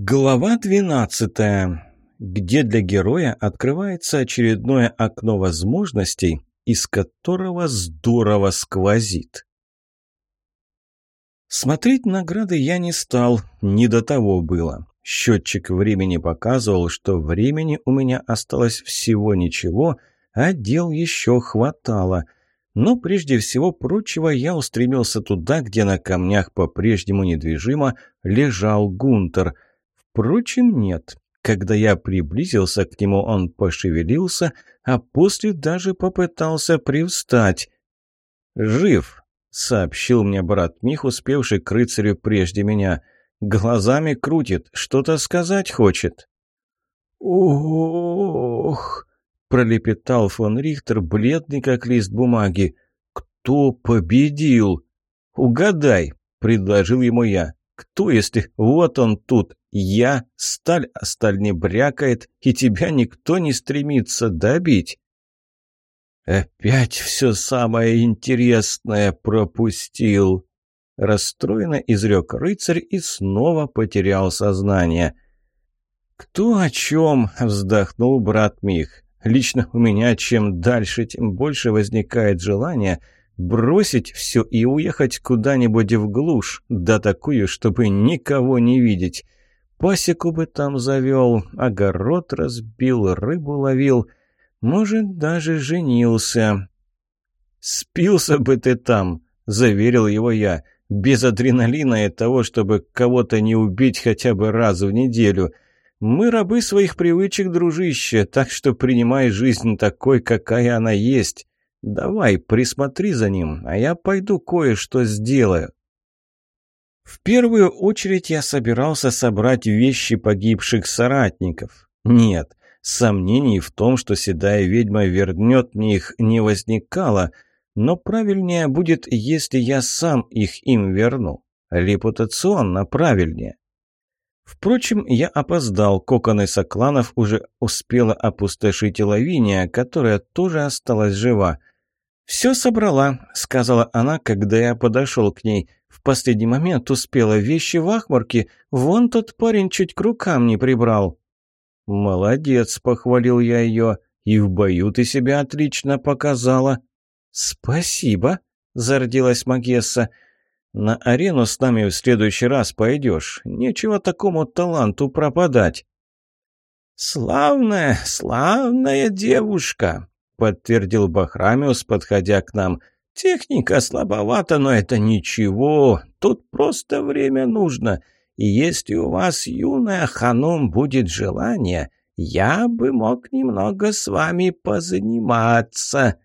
Глава 12. Где для героя открывается очередное окно возможностей, из которого здорово сквозит. Смотреть награды я не стал, не до того было. Счетчик времени показывал, что времени у меня осталось всего ничего, а дел еще хватало. Но прежде всего прочего я устремился туда, где на камнях по-прежнему недвижимо лежал Гунтер – Впрочем, нет. Когда я приблизился к нему, он пошевелился, а после даже попытался привстать. «Жив!» — сообщил мне брат Мих, успевший к рыцарю прежде меня. «Глазами крутит, что-то сказать хочет». «Ох!» — пролепетал фон Рихтер, бледный как лист бумаги. «Кто победил?» «Угадай!» — предложил ему я. «Кто, если вот он тут?» Я – сталь, а сталь не брякает, и тебя никто не стремится добить. Опять все самое интересное пропустил. Расстроенно изрек рыцарь и снова потерял сознание. «Кто о чем?» – вздохнул брат Мих. «Лично у меня чем дальше, тем больше возникает желание бросить все и уехать куда-нибудь в глушь, да такую, чтобы никого не видеть». Пасеку бы там завел, огород разбил, рыбу ловил, может, даже женился. «Спился бы ты там», — заверил его я, — «без адреналина и того, чтобы кого-то не убить хотя бы раз в неделю. Мы рабы своих привычек, дружище, так что принимай жизнь такой, какая она есть. Давай, присмотри за ним, а я пойду кое-что сделаю». В первую очередь я собирался собрать вещи погибших соратников. Нет, сомнений в том, что седая ведьма вернет мне их, не возникало, но правильнее будет, если я сам их им верну. Репутационно правильнее. Впрочем, я опоздал, коконы сокланов уже успела опустошить и лавиния, которая тоже осталась жива. «Все собрала», — сказала она, когда я подошел к ней. «В последний момент успела вещи в ахмарке. Вон тот парень чуть к рукам не прибрал». «Молодец», — похвалил я ее. «И в бою ты себя отлично показала». «Спасибо», — зародилась Магесса. «На арену с нами в следующий раз пойдешь. Нечего такому таланту пропадать». «Славная, славная девушка!» подтвердил Бахрамиус, подходя к нам. «Техника слабовата, но это ничего. Тут просто время нужно. И если у вас, юная ханум, будет желание, я бы мог немного с вами позаниматься».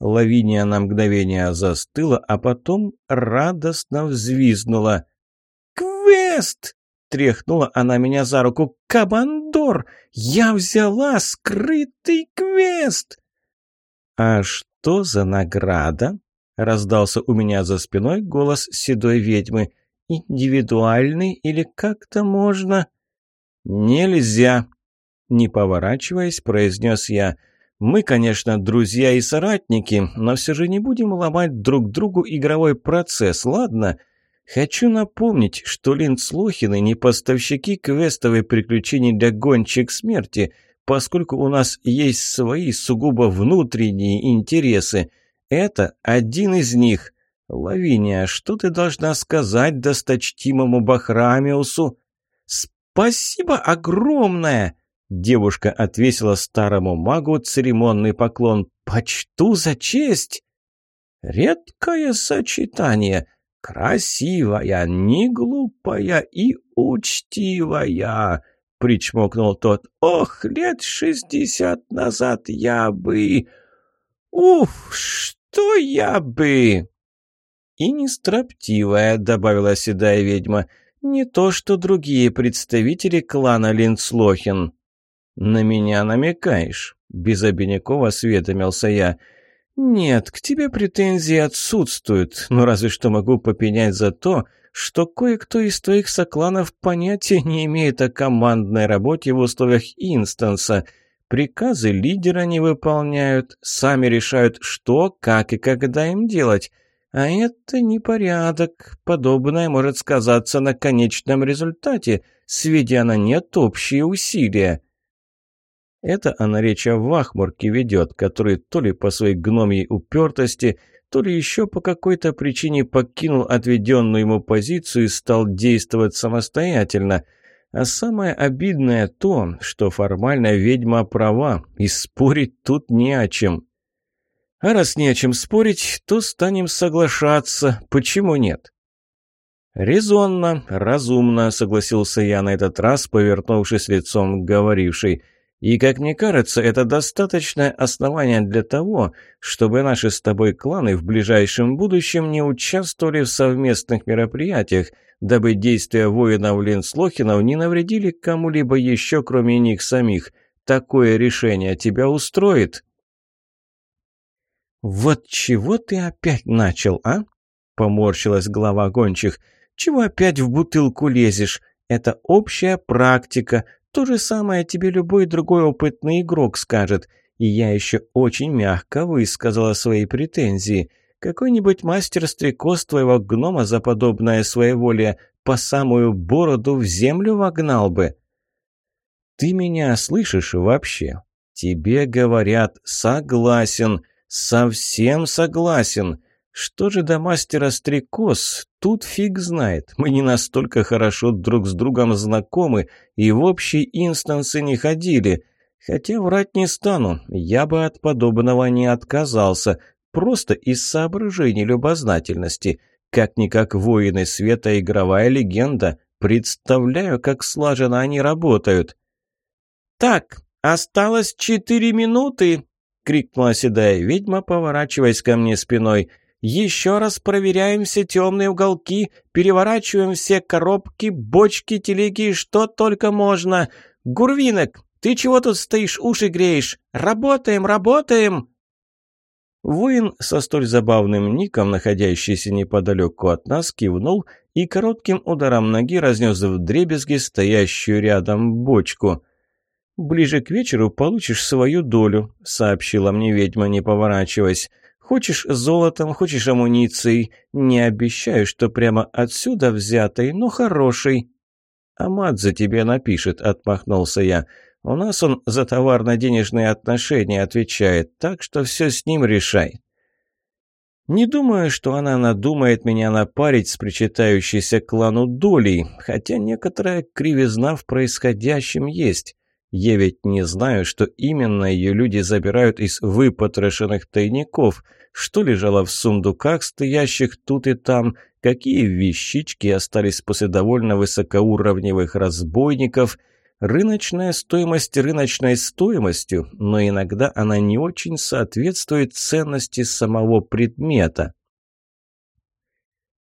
Лавиния на мгновение застыла, а потом радостно взвизгнула. «Квест!» Тряхнула она меня за руку. «Кабандор! Я взяла скрытый квест!» «А что за награда?» — раздался у меня за спиной голос седой ведьмы. «Индивидуальный или как-то можно?» «Нельзя!» — не поворачиваясь, произнес я. «Мы, конечно, друзья и соратники, но все же не будем ломать друг другу игровой процесс, ладно?» Хочу напомнить, что линдслохины не поставщики квестовой приключений для гонщик смерти, поскольку у нас есть свои сугубо внутренние интересы. Это один из них. Лавиния, что ты должна сказать досточтимому Бахрамиусу? Спасибо огромное! Девушка отвесила старому магу церемонный поклон. «Почту за честь!» «Редкое сочетание!» «Красивая, не глупая и учтивая!» — причмокнул тот. «Ох, лет шестьдесят назад я бы...» «Уф, что я бы...» «И нестроптивая», — добавила седая ведьма, — «не то, что другие представители клана Линцлохин». «На меня намекаешь», — без обиняков осведомился «Я...» «Нет, к тебе претензии отсутствуют, но разве что могу попенять за то, что кое-кто из твоих сокланов понятия не имеет о командной работе в условиях инстанса. Приказы лидера не выполняют, сами решают, что, как и когда им делать. А это непорядок. Подобное может сказаться на конечном результате, сведя на нет общие усилия». Это она речь о Вахмурке ведет, который то ли по своей гномьей упертости, то ли еще по какой-то причине покинул отведенную ему позицию и стал действовать самостоятельно. А самое обидное то, что формально ведьма права, и спорить тут не о чем. А раз не о чем спорить, то станем соглашаться, почему нет? «Резонно, разумно», — согласился я на этот раз, повернувшись лицом к говорившей — и, как мне кажется, это достаточное основание для того, чтобы наши с тобой кланы в ближайшем будущем не участвовали в совместных мероприятиях, дабы действия воинов-линслохинов не навредили кому-либо еще, кроме них самих. Такое решение тебя устроит?» «Вот чего ты опять начал, а?» — поморщилась глава гончих. «Чего опять в бутылку лезешь? Это общая практика. То же самое тебе любой другой опытный игрок скажет. И я еще очень мягко высказала свои претензии. Какой-нибудь мастер-стрекоз твоего гнома за подобное своеволие по самую бороду в землю вогнал бы. Ты меня слышишь вообще? Тебе говорят «согласен», «совсем согласен». Что же до мастера Стрекоз? Тут фиг знает. Мы не настолько хорошо друг с другом знакомы и в общей инстансы не ходили. Хотя врать не стану, я бы от подобного не отказался, просто из соображений любознательности. Как-никак воины света игровая легенда. Представляю, как слаженно они работают. «Так, осталось четыре минуты!» — крикнула седая ведьма, поворачиваясь ко мне спиной — еще раз проверяем все темные уголки, переворачиваем все коробки, бочки, телеги и что только можно. Гурвинок, ты чего тут стоишь, уши греешь? Работаем, работаем!» Вуин со столь забавным ником, находящийся неподалеку от нас, кивнул и коротким ударом ноги разнес в дребезги стоящую рядом бочку. «Ближе к вечеру получишь свою долю», — сообщила мне ведьма, не поворачиваясь. Хочешь золотом, хочешь амуницией. Не обещаю, что прямо отсюда взятой, но хорошей». «Амат за тебе напишет», — отмахнулся я. «У нас он за товарно-денежные отношения отвечает, так что все с ним решай». Не думаю, что она надумает меня напарить с причитающейся клану долей, хотя некоторая кривизна в происходящем есть. Я ведь не знаю, что именно ее люди забирают из выпотрошенных тайников, что лежало в сундуках, стоящих тут и там, какие вещички остались после довольно высокоуровневых разбойников. Рыночная стоимость рыночной стоимостью, но иногда она не очень соответствует ценности самого предмета.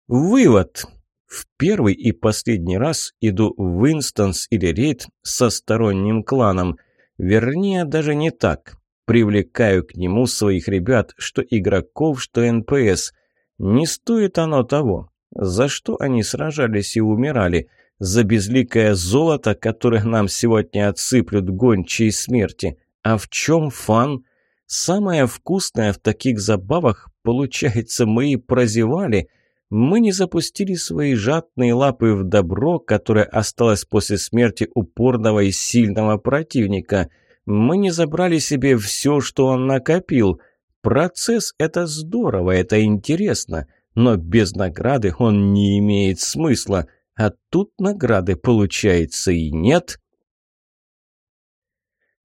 Вывод. В первый и последний раз иду в инстанс или рейд со сторонним кланом. Вернее, даже не так. Привлекаю к нему своих ребят, что игроков, что НПС. Не стоит оно того. За что они сражались и умирали? За безликое золото, которое нам сегодня отсыплют гончие смерти. А в чем фан? Самое вкусное в таких забавах, получается, мы и прозевали – мы не запустили свои жадные лапы в добро, которое осталось после смерти упорного и сильного противника. Мы не забрали себе все, что он накопил. Процесс – это здорово, это интересно, но без награды он не имеет смысла, а тут награды, получается, и нет –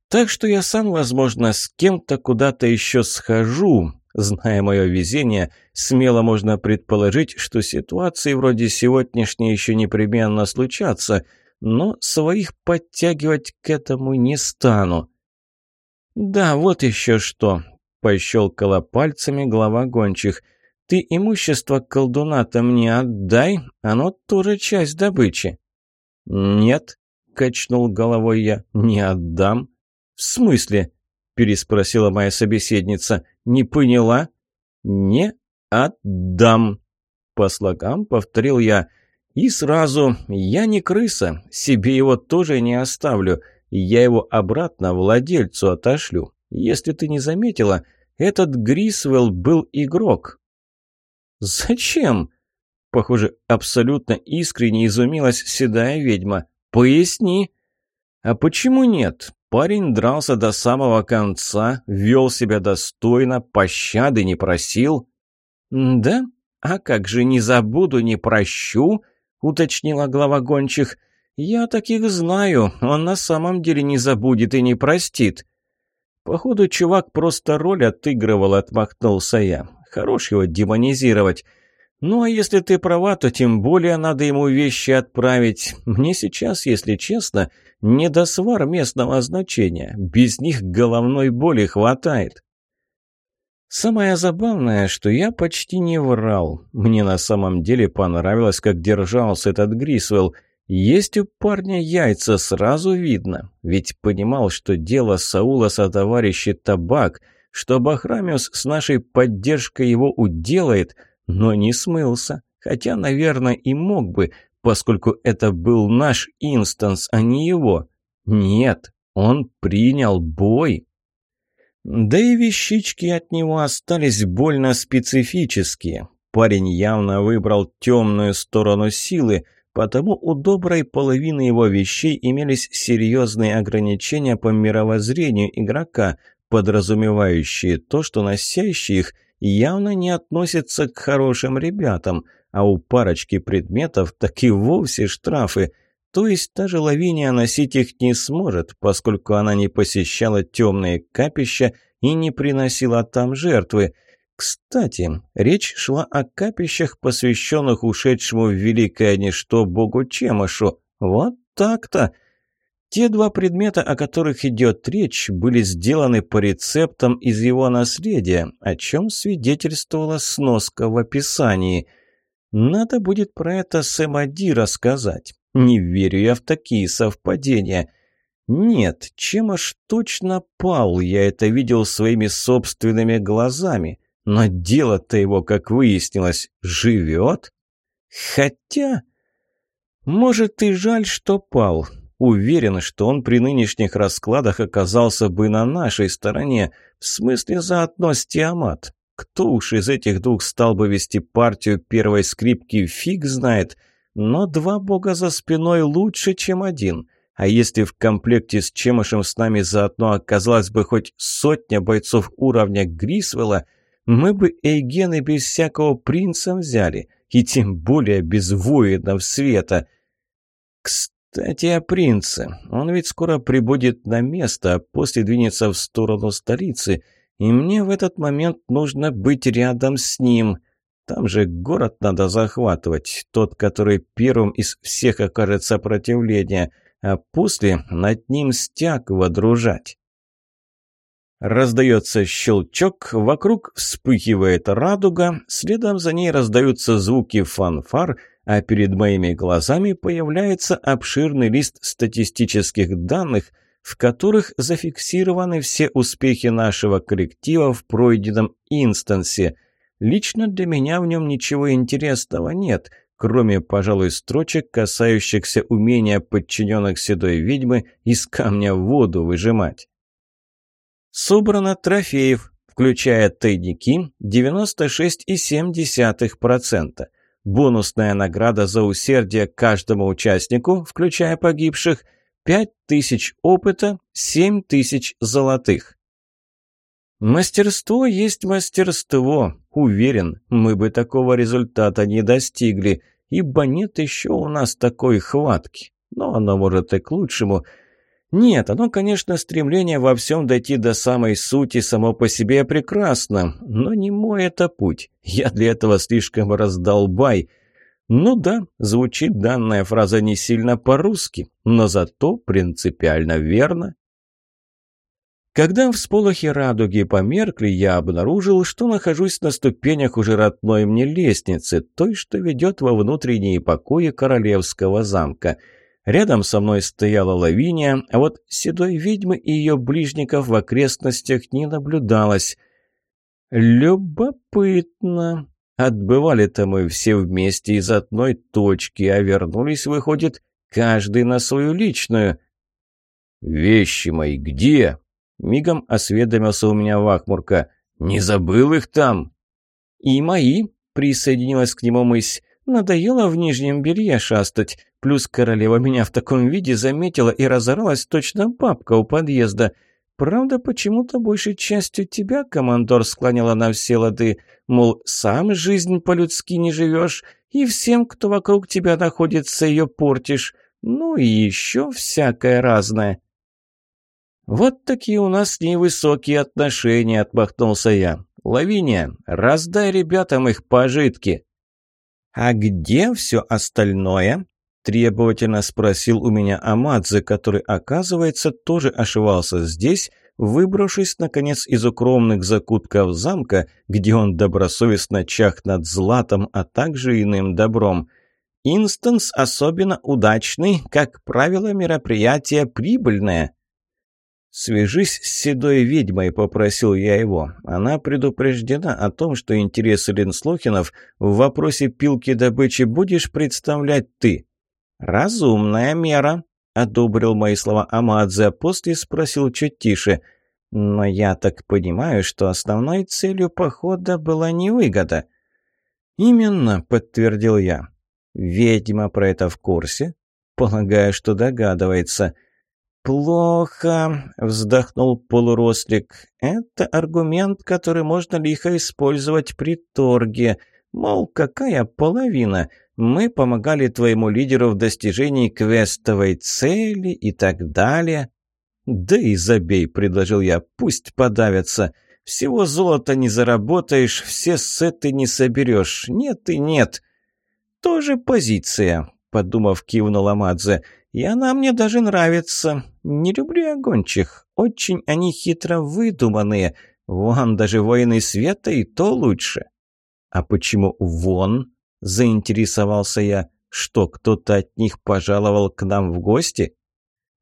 так что я сам, возможно, с кем-то куда-то еще схожу, Зная мое везение, смело можно предположить, что ситуации вроде сегодняшней еще непременно случатся, но своих подтягивать к этому не стану. «Да, вот еще что», — пощелкала пальцами глава гончих. «Ты имущество колдуната мне отдай, оно тоже часть добычи». «Нет», — качнул головой я, — «не отдам». «В смысле?» — переспросила моя собеседница. Не поняла? Не отдам. По слогам повторил я. И сразу, я не крыса, себе его тоже не оставлю. Я его обратно владельцу отошлю. Если ты не заметила, этот Грисвелл был игрок. Зачем? Похоже, абсолютно искренне изумилась седая ведьма. Поясни. А почему нет? Парень дрался до самого конца, вел себя достойно, пощады не просил. «Да? А как же не забуду, не прощу?» — уточнила глава гончих. «Я таких знаю, он на самом деле не забудет и не простит». «Походу, чувак просто роль отыгрывал», — отмахнулся я. «Хорош его демонизировать». «Ну, а если ты права, то тем более надо ему вещи отправить. Мне сейчас, если честно, Недосвар местного значения. Без них головной боли хватает. Самое забавное, что я почти не врал. Мне на самом деле понравилось, как держался этот Грисвелл. Есть у парня яйца, сразу видно. Ведь понимал, что дело Саула со товарищи табак, что Бахрамиус с нашей поддержкой его уделает, но не смылся. Хотя, наверное, и мог бы, поскольку это был наш инстанс, а не его. Нет, он принял бой. Да и вещички от него остались больно специфические. Парень явно выбрал темную сторону силы, потому у доброй половины его вещей имелись серьезные ограничения по мировоззрению игрока, подразумевающие то, что носящие их явно не относятся к хорошим ребятам – а у парочки предметов так и вовсе штрафы. То есть та же Лавиния носить их не сможет, поскольку она не посещала темные капища и не приносила там жертвы. Кстати, речь шла о капищах, посвященных ушедшему в великое ничто богу Чемашу. Вот так-то. Те два предмета, о которых идет речь, были сделаны по рецептам из его наследия, о чем свидетельствовала сноска в описании – надо будет про это Сэмади рассказать. Не верю я в такие совпадения. Нет, чем аж точно пал, я это видел своими собственными глазами. Но дело-то его, как выяснилось, живет. Хотя... Может, и жаль, что пал. Уверен, что он при нынешних раскладах оказался бы на нашей стороне, в смысле заодно с Тиамат. Кто уж из этих двух стал бы вести партию первой скрипки, фиг знает. Но два бога за спиной лучше, чем один. А если в комплекте с Чемышем с нами заодно оказалась бы хоть сотня бойцов уровня Грисвелла, мы бы Эйгены без всякого принца взяли, и тем более без воинов света. Кстати, о принце. Он ведь скоро прибудет на место, а после двинется в сторону столицы — и мне в этот момент нужно быть рядом с ним. Там же город надо захватывать, тот, который первым из всех окажет сопротивление, а после над ним стяг водружать. Раздается щелчок, вокруг вспыхивает радуга, следом за ней раздаются звуки фанфар, а перед моими глазами появляется обширный лист статистических данных, в которых зафиксированы все успехи нашего коллектива в пройденном инстансе. Лично для меня в нем ничего интересного нет, кроме, пожалуй, строчек, касающихся умения подчиненных седой ведьмы из камня воду выжимать. Собрано трофеев, включая тайники, 96,7%. Бонусная награда за усердие каждому участнику, включая погибших – Пять тысяч опыта, семь тысяч золотых. Мастерство есть мастерство. Уверен, мы бы такого результата не достигли, ибо нет еще у нас такой хватки. Но оно может и к лучшему. Нет, оно, конечно, стремление во всем дойти до самой сути само по себе прекрасно, но не мой это путь. Я для этого слишком раздолбай. Ну да, звучит данная фраза не сильно по-русски, но зато принципиально верно. Когда всполохи радуги померкли, я обнаружил, что нахожусь на ступенях уже родной мне лестницы, той, что ведет во внутренние покои королевского замка. Рядом со мной стояла лавиния, а вот седой ведьмы и ее ближников в окрестностях не наблюдалось. «Любопытно», Отбывали-то мы все вместе из одной точки, а вернулись, выходит, каждый на свою личную. «Вещи мои где?» Мигом осведомился у меня Вахмурка. «Не забыл их там?» «И мои», — присоединилась к нему мысь. «Надоело в нижнем белье шастать. Плюс королева меня в таком виде заметила и разоралась точно бабка у подъезда. Правда, почему-то большей частью тебя командор склонила на все лады, мол, сам жизнь по-людски не живешь, и всем, кто вокруг тебя находится, ее портишь, ну и еще всякое разное. «Вот такие у нас с высокие отношения», — отмахнулся я. «Лавиния, раздай ребятам их пожитки». «А где все остальное?» Требовательно спросил у меня Амадзе, который, оказывается, тоже ошивался здесь, выбравшись, наконец, из укромных закутков замка, где он добросовестно чах над златом, а также иным добром. «Инстанс особенно удачный, как правило, мероприятие прибыльное». «Свяжись с седой ведьмой», — попросил я его. Она предупреждена о том, что интересы Линдс-Лохенов в вопросе пилки добычи будешь представлять ты. «Разумная мера», — одобрил мои слова Амадзе, а после спросил чуть тише. «Но я так понимаю, что основной целью похода была не выгода». «Именно», — подтвердил я. «Ведьма про это в курсе?» «Полагаю, что догадывается». «Плохо», — вздохнул полурослик. «Это аргумент, который можно лихо использовать при торге. Мол, какая половина? мы помогали твоему лидеру в достижении квестовой цели и так далее. Да и забей, предложил я, пусть подавятся. Всего золота не заработаешь, все сеты не соберешь. Нет и нет. Тоже позиция, подумав, кивнула Мадзе. И она мне даже нравится. Не люблю огончих. Очень они хитро выдуманные. Вон даже воины света и то лучше. А почему вон? – заинтересовался я. «Что, кто-то от них пожаловал к нам в гости?»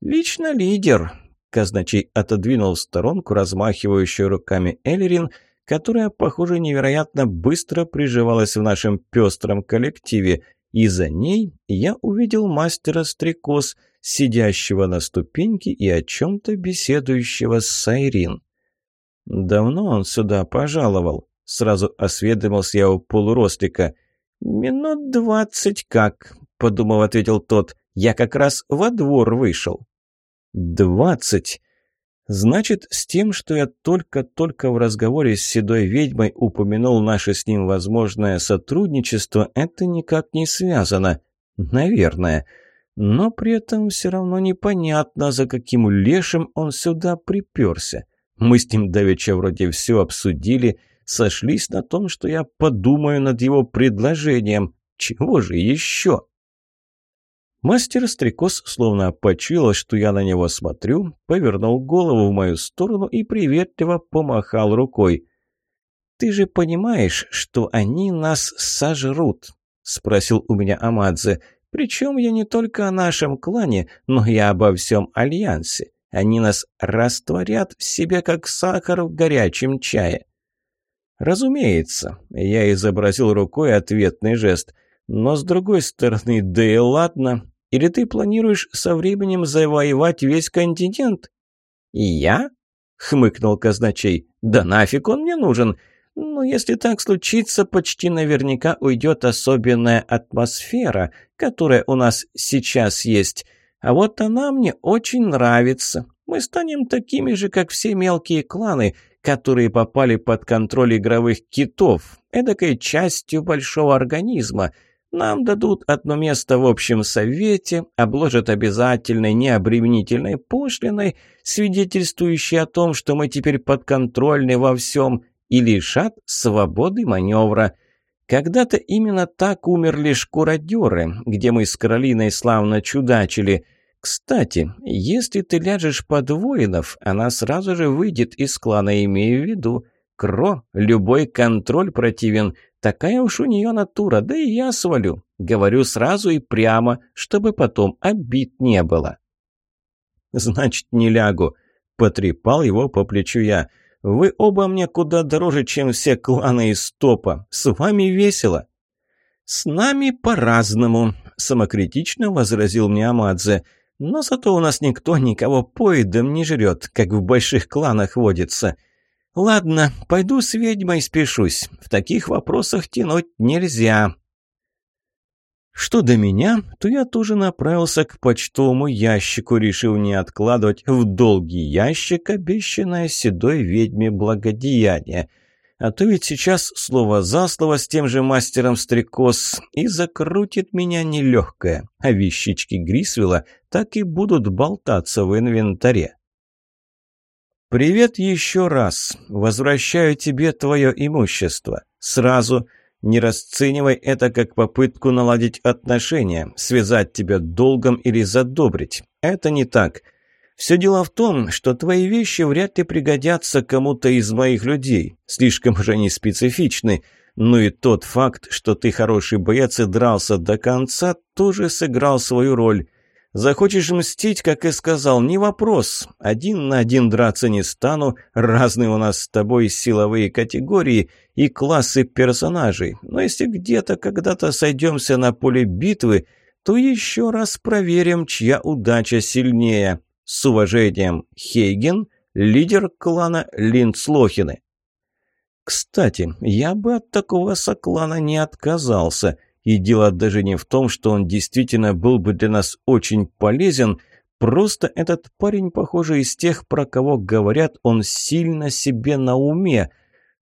«Лично лидер», – казначей отодвинул в сторонку размахивающую руками Эллерин, которая, похоже, невероятно быстро приживалась в нашем пестром коллективе, и за ней я увидел мастера стрекоз, сидящего на ступеньке и о чем-то беседующего с Сайрин. «Давно он сюда пожаловал», – сразу осведомился я у полуростика. – «Минут двадцать как», — подумав, ответил тот. «Я как раз во двор вышел». «Двадцать? Значит, с тем, что я только-только в разговоре с седой ведьмой упомянул наше с ним возможное сотрудничество, это никак не связано. Наверное. Но при этом все равно непонятно, за каким лешим он сюда приперся. Мы с ним давеча вроде все обсудили, — сошлись на том, что я подумаю над его предложением. Чего же еще? Мастер-стрекоз словно почуял, что я на него смотрю, повернул голову в мою сторону и приветливо помахал рукой. «Ты же понимаешь, что они нас сожрут?» — спросил у меня Амадзе. «Причем я не только о нашем клане, но и обо всем Альянсе. Они нас растворят в себе, как сахар в горячем чае». «Разумеется», — я изобразил рукой ответный жест. «Но с другой стороны, да и ладно. Или ты планируешь со временем завоевать весь континент?» «Я?» — хмыкнул казначей. «Да нафиг он мне нужен!» Но если так случится, почти наверняка уйдет особенная атмосфера, которая у нас сейчас есть. А вот она мне очень нравится. Мы станем такими же, как все мелкие кланы, которые попали под контроль игровых китов, эдакой частью большого организма. Нам дадут одно место в общем совете, обложат обязательной необременительной пошлиной, свидетельствующей о том, что мы теперь подконтрольны во всем, и лишат свободы маневра. Когда-то именно так умерли шкуродеры, где мы с Каролиной славно чудачили – кстати, если ты ляжешь под воинов, она сразу же выйдет из клана, имею в виду. Кро, любой контроль противен. Такая уж у нее натура, да и я свалю. Говорю сразу и прямо, чтобы потом обид не было. Значит, не лягу. Потрепал его по плечу я. Вы оба мне куда дороже, чем все кланы из топа. С вами весело. С нами по-разному, самокритично возразил мне Амадзе. Но зато у нас никто никого поедом не жрет, как в больших кланах водится. Ладно, пойду с ведьмой спешусь. В таких вопросах тянуть нельзя. Что до меня, то я тоже направился к почтовому ящику, решил не откладывать в долгий ящик обещанное седой ведьме благодеяние – а то ведь сейчас слово за слово с тем же мастером стрекоз и закрутит меня нелегкое, а вещички Грисвелла так и будут болтаться в инвентаре. «Привет еще раз. Возвращаю тебе твое имущество. Сразу. Не расценивай это как попытку наладить отношения, связать тебя долгом или задобрить. Это не так». Все дело в том, что твои вещи вряд ли пригодятся кому-то из моих людей. Слишком же они специфичны. Ну и тот факт, что ты хороший боец и дрался до конца, тоже сыграл свою роль. Захочешь мстить, как и сказал, не вопрос. Один на один драться не стану, разные у нас с тобой силовые категории и классы персонажей. Но если где-то когда-то сойдемся на поле битвы, то еще раз проверим, чья удача сильнее. С уважением, Хейген, лидер клана Линдслохины. Кстати, я бы от такого соклана не отказался. И дело даже не в том, что он действительно был бы для нас очень полезен, просто этот парень, похоже, из тех, про кого говорят, он сильно себе на уме.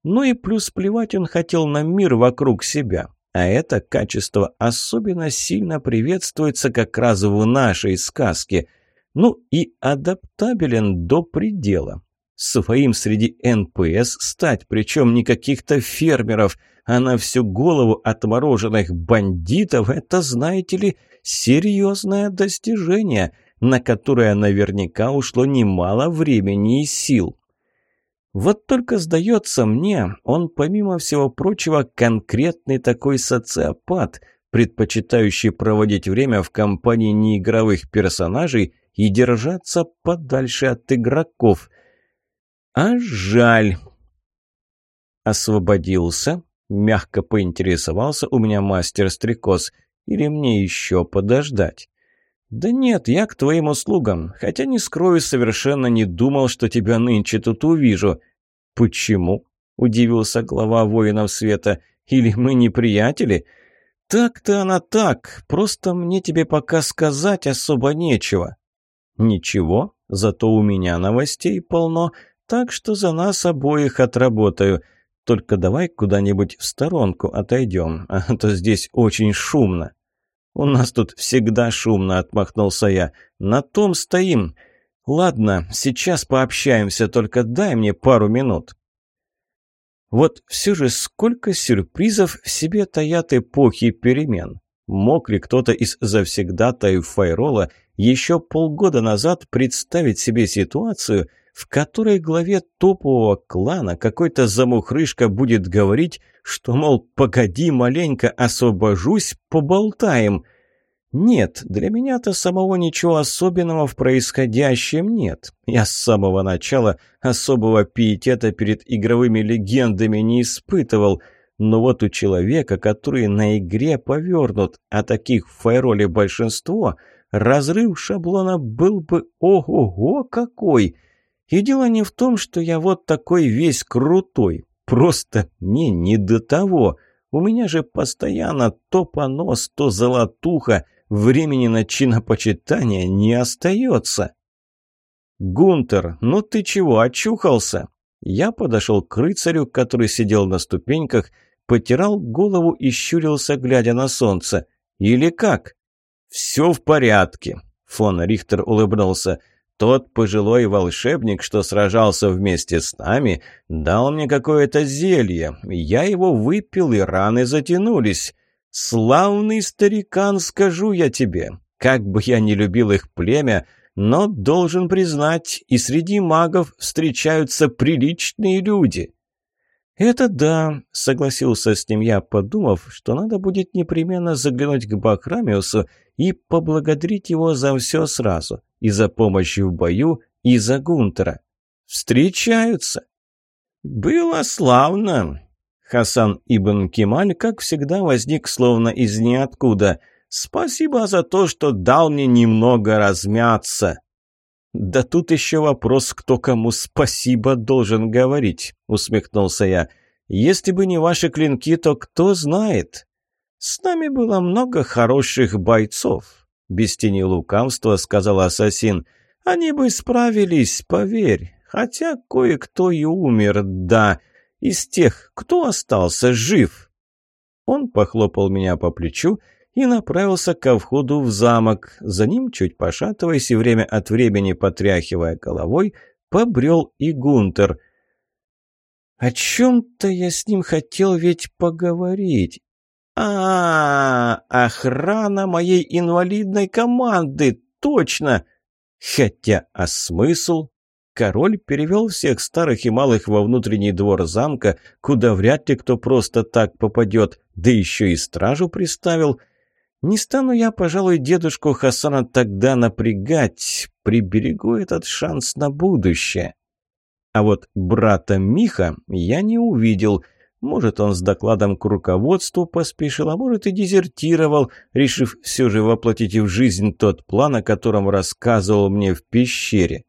Ну и плюс плевать он хотел на мир вокруг себя. А это качество особенно сильно приветствуется как раз в нашей сказке – ну и адаптабелен до предела. Своим среди НПС стать, причем не каких-то фермеров, а на всю голову отмороженных бандитов, это, знаете ли, серьезное достижение, на которое наверняка ушло немало времени и сил. Вот только сдается мне, он, помимо всего прочего, конкретный такой социопат, предпочитающий проводить время в компании неигровых персонажей – и держаться подальше от игроков. А жаль. Освободился, мягко поинтересовался у меня мастер-стрекоз. Или мне еще подождать? «Да нет, я к твоим услугам, хотя, не скрою, совершенно не думал, что тебя нынче тут увижу». «Почему?» – удивился глава воинов света. «Или мы не приятели?» «Так-то она так, просто мне тебе пока сказать особо нечего». «Ничего, зато у меня новостей полно, так что за нас обоих отработаю. Только давай куда-нибудь в сторонку отойдем, а то здесь очень шумно». «У нас тут всегда шумно», — отмахнулся я. «На том стоим. Ладно, сейчас пообщаемся, только дай мне пару минут». Вот все же сколько сюрпризов в себе таят эпохи перемен. Мог ли кто-то из завсегдатаев Файрола еще полгода назад представить себе ситуацию, в которой главе топового клана какой-то замухрышка будет говорить, что, мол, погоди маленько, освобожусь, поболтаем. Нет, для меня-то самого ничего особенного в происходящем нет. Я с самого начала особого пиетета перед игровыми легендами не испытывал – но вот у человека, который на игре повернут, а таких в файроле большинство, разрыв шаблона был бы ого-го какой. И дело не в том, что я вот такой весь крутой. Просто мне не до того. У меня же постоянно то понос, то золотуха. Времени на чинопочитание не остается. «Гунтер, ну ты чего, очухался?» Я подошел к рыцарю, который сидел на ступеньках потирал голову и щурился, глядя на солнце. «Или как?» «Все в порядке», — фон Рихтер улыбнулся. «Тот пожилой волшебник, что сражался вместе с нами, дал мне какое-то зелье. Я его выпил, и раны затянулись. Славный старикан, скажу я тебе. Как бы я не любил их племя, но, должен признать, и среди магов встречаются приличные люди». «Это да», — согласился с ним я, подумав, что надо будет непременно заглянуть к Бахрамиусу и поблагодарить его за все сразу, и за помощь в бою, и за Гунтера. «Встречаются!» «Было славно!» Хасан Ибн Кемаль, как всегда, возник словно из ниоткуда. «Спасибо за то, что дал мне немного размяться!» «Да тут еще вопрос, кто кому спасибо должен говорить», — усмехнулся я. «Если бы не ваши клинки, то кто знает? С нами было много хороших бойцов», — без тени лукавства сказал ассасин. «Они бы справились, поверь, хотя кое-кто и умер, да, из тех, кто остался жив». Он похлопал меня по плечу и и направился ко входу в замок. За ним, чуть пошатываясь и время от времени потряхивая головой, побрел и Гунтер. «О чем-то я с ним хотел ведь поговорить. А, -а, а охрана моей инвалидной команды, точно! Хотя, а смысл?» Король перевел всех старых и малых во внутренний двор замка, куда вряд ли кто просто так попадет, да еще и стражу приставил – не стану я, пожалуй, дедушку Хасана тогда напрягать. Приберегу этот шанс на будущее. А вот брата Миха я не увидел. Может, он с докладом к руководству поспешил, а может и дезертировал, решив все же воплотить в жизнь тот план, о котором рассказывал мне в пещере.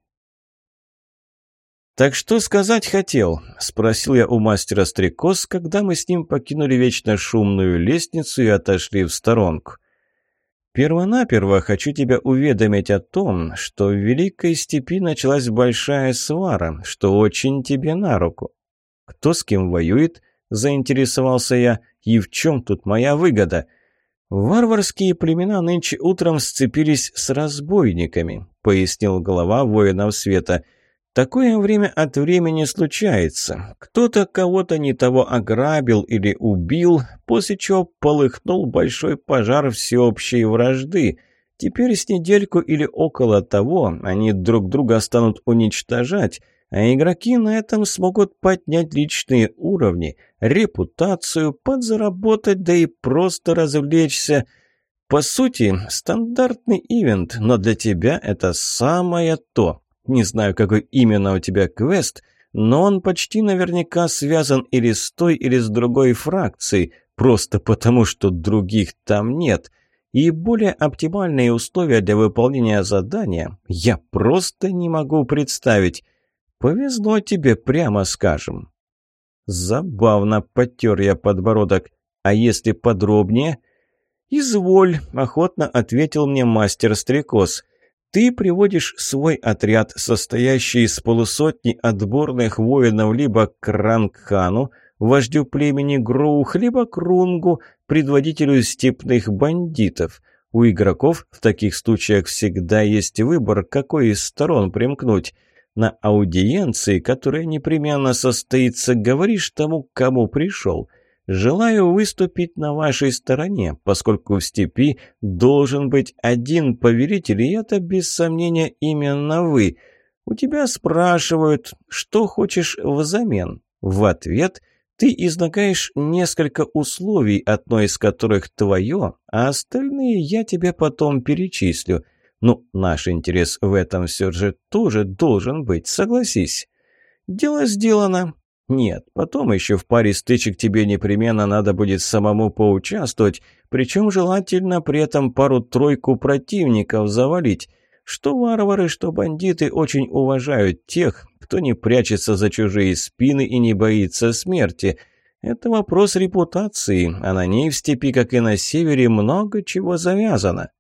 «Так что сказать хотел?» – спросил я у мастера Стрекоз, когда мы с ним покинули вечно шумную лестницу и отошли в сторонку. «Первонаперво хочу тебя уведомить о том, что в Великой Степи началась большая свара, что очень тебе на руку. Кто с кем воюет?» – заинтересовался я. «И в чем тут моя выгода?» «Варварские племена нынче утром сцепились с разбойниками», – пояснил голова воинов света – Такое время от времени случается. Кто-то кого-то не того ограбил или убил, после чего полыхнул большой пожар всеобщей вражды. Теперь с недельку или около того они друг друга станут уничтожать, а игроки на этом смогут поднять личные уровни, репутацию, подзаработать, да и просто развлечься – по сути, стандартный ивент, но для тебя это самое то. Не знаю, какой именно у тебя квест, но он почти наверняка связан или с той, или с другой фракцией, просто потому что других там нет. И более оптимальные условия для выполнения задания я просто не могу представить. Повезло тебе, прямо скажем. Забавно потер я подбородок. А если подробнее? «Изволь», — охотно ответил мне мастер-стрекоз. — ты приводишь свой отряд, состоящий из полусотни отборных воинов либо к Рангхану, вождю племени Гроух, либо к Рунгу, предводителю степных бандитов. У игроков в таких случаях всегда есть выбор, какой из сторон примкнуть. На аудиенции, которая непременно состоится, говоришь тому, кому пришел – Желаю выступить на вашей стороне, поскольку в степи должен быть один повелитель, и это, без сомнения, именно вы. У тебя спрашивают, что хочешь взамен. В ответ ты излагаешь несколько условий, одно из которых твое, а остальные я тебе потом перечислю. Ну, наш интерес в этом все же тоже должен быть, согласись. Дело сделано. Нет, потом еще в паре стычек тебе непременно надо будет самому поучаствовать, причем желательно при этом пару-тройку противников завалить. Что варвары, что бандиты очень уважают тех, кто не прячется за чужие спины и не боится смерти. Это вопрос репутации, а на ней в степи, как и на севере, много чего завязано.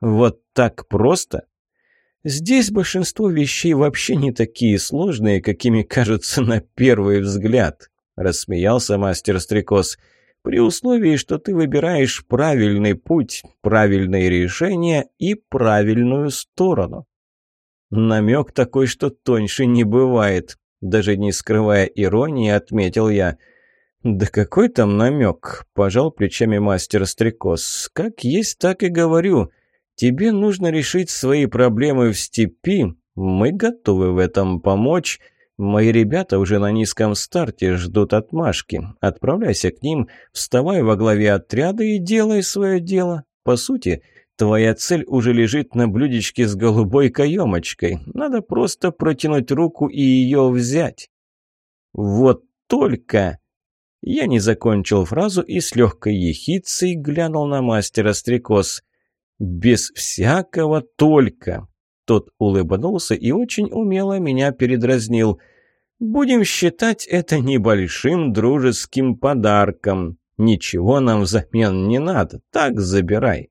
Вот так просто? Здесь большинство вещей вообще не такие сложные, какими кажутся на первый взгляд», — рассмеялся мастер-стрекоз. «При условии, что ты выбираешь правильный путь, правильные решения и правильную сторону». «Намек такой, что тоньше не бывает», — даже не скрывая иронии, отметил я. «Да какой там намек?» – пожал плечами мастер-стрекоз. «Как есть, так и говорю». Тебе нужно решить свои проблемы в степи. Мы готовы в этом помочь. Мои ребята уже на низком старте ждут отмашки. Отправляйся к ним, вставай во главе отряда и делай свое дело. По сути, твоя цель уже лежит на блюдечке с голубой каемочкой. Надо просто протянуть руку и ее взять. Вот только... Я не закончил фразу и с легкой ехицей глянул на мастера стрекоз. Без всякого только. Тот улыбнулся и очень умело меня передразнил. Будем считать это небольшим дружеским подарком. Ничего нам взамен не надо, так забирай.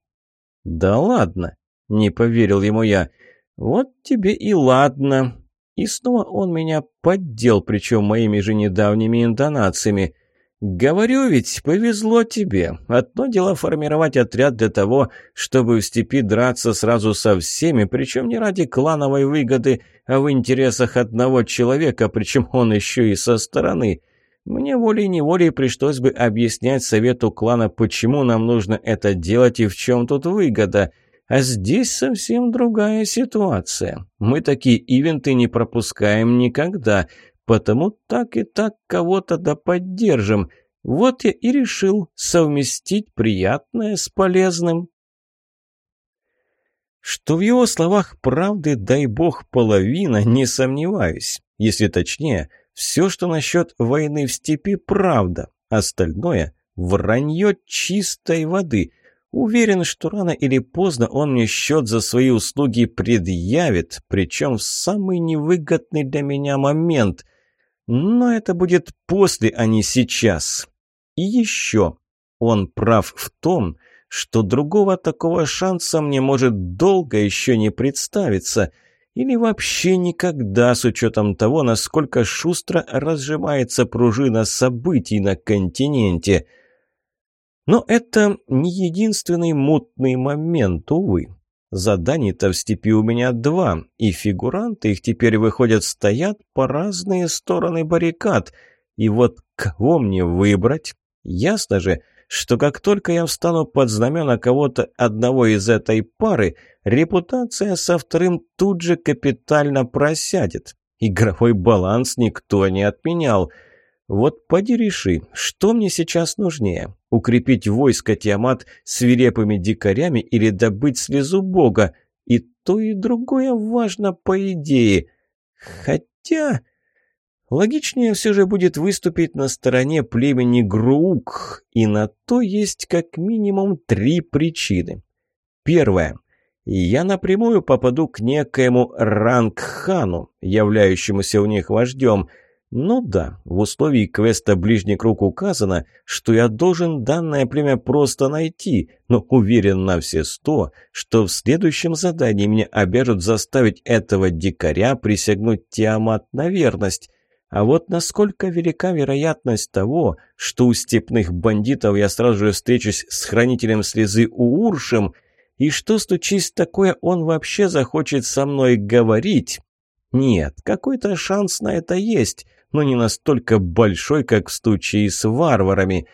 Да ладно, не поверил ему я. Вот тебе и ладно. И снова он меня поддел, причем моими же недавними интонациями. «Говорю ведь, повезло тебе. Одно дело формировать отряд для того, чтобы в степи драться сразу со всеми, причем не ради клановой выгоды, а в интересах одного человека, причем он еще и со стороны. Мне волей-неволей пришлось бы объяснять совету клана, почему нам нужно это делать и в чем тут выгода». А здесь совсем другая ситуация. Мы такие ивенты не пропускаем никогда потому так и так кого-то да поддержим. Вот я и решил совместить приятное с полезным. Что в его словах правды, дай бог, половина, не сомневаюсь. Если точнее, все, что насчет войны в степи, правда. Остальное – вранье чистой воды. Уверен, что рано или поздно он мне счет за свои услуги предъявит, причем в самый невыгодный для меня момент – но это будет после, а не сейчас. И еще. Он прав в том, что другого такого шанса мне может долго еще не представиться. Или вообще никогда, с учетом того, насколько шустро разжимается пружина событий на континенте. Но это не единственный мутный момент, увы. Заданий-то в степи у меня два, и фигуранты их теперь, выходят, стоят по разные стороны баррикад. И вот кого мне выбрать? Ясно же, что как только я встану под знамена кого-то одного из этой пары, репутация со вторым тут же капитально просядет. Игровой баланс никто не отменял. Вот поди реши, что мне сейчас нужнее? укрепить войско Тиамат свирепыми дикарями или добыть слезу бога. И то, и другое важно по идее. Хотя... Логичнее все же будет выступить на стороне племени Грук, и на то есть как минимум три причины. Первое. Я напрямую попаду к некоему Рангхану, являющемуся у них вождем – ну да, в условии квеста «Ближний круг» указано, что я должен данное племя просто найти, но уверен на все сто, что в следующем задании меня обяжут заставить этого дикаря присягнуть Тиамат на верность. А вот насколько велика вероятность того, что у степных бандитов я сразу же встречусь с хранителем слезы Ууршем, и что стучись такое он вообще захочет со мной говорить? Нет, какой-то шанс на это есть, но не настолько большой, как в случае с варварами.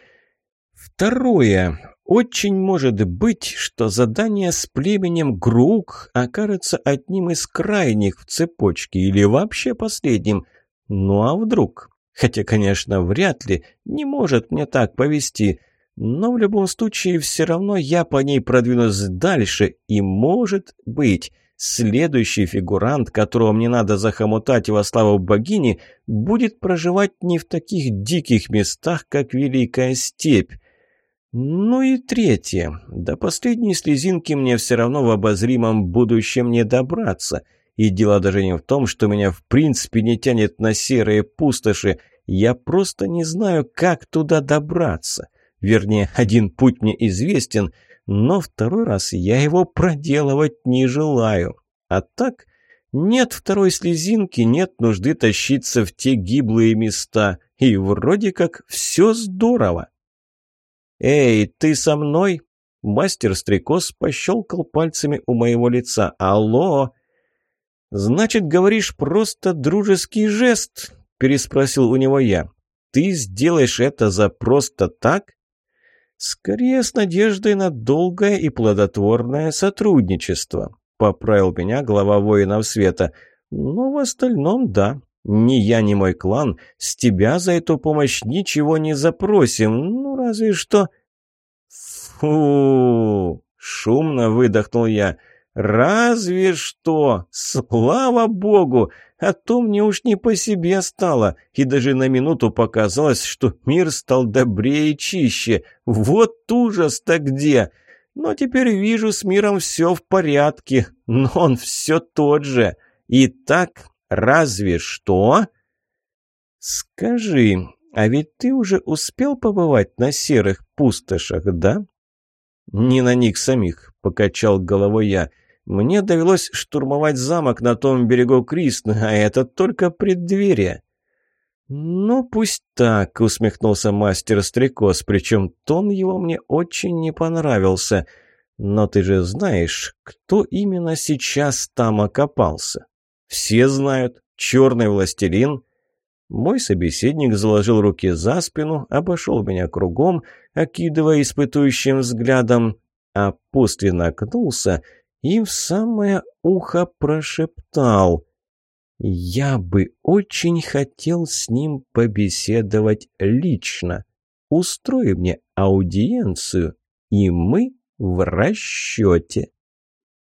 Второе. Очень может быть, что задание с племенем Грук окажется одним из крайних в цепочке или вообще последним. Ну а вдруг? Хотя, конечно, вряд ли. Не может мне так повести. Но в любом случае все равно я по ней продвинусь дальше и, может быть, следующий фигурант, которого мне надо захомутать во славу богини, будет проживать не в таких диких местах, как Великая Степь. Ну и третье. До последней слезинки мне все равно в обозримом будущем не добраться. И дело даже не в том, что меня в принципе не тянет на серые пустоши. Я просто не знаю, как туда добраться. Вернее, один путь мне известен — но второй раз я его проделывать не желаю. А так, нет второй слезинки, нет нужды тащиться в те гиблые места, и вроде как все здорово. «Эй, ты со мной?» Мастер-стрекоз пощелкал пальцами у моего лица. «Алло!» «Значит, говоришь, просто дружеский жест?» переспросил у него я. «Ты сделаешь это за просто так?» «Скорее с надеждой на долгое и плодотворное сотрудничество», — поправил меня глава воинов света. «Но в остальном да. Ни я, ни мой клан с тебя за эту помощь ничего не запросим, ну разве что...» «Фу!» — шумно выдохнул я. «Фу!» «Разве что! Слава богу! А то мне уж не по себе стало, и даже на минуту показалось, что мир стал добрее и чище. Вот ужас-то где! Но теперь вижу, с миром все в порядке, но он все тот же. И так разве что...» «Скажи, а ведь ты уже успел побывать на серых пустошах, да?» «Не на них самих», — покачал головой я. Мне довелось штурмовать замок на том берегу Крисна, а это только преддверие». «Ну, пусть так», — усмехнулся мастер-стрекоз, причем тон его мне очень не понравился. «Но ты же знаешь, кто именно сейчас там окопался?» «Все знают. Черный властелин». Мой собеседник заложил руки за спину, обошел меня кругом, окидывая испытующим взглядом, а после нагнулся — и в самое ухо прошептал. «Я бы очень хотел с ним побеседовать лично. Устрой мне аудиенцию, и мы в расчете».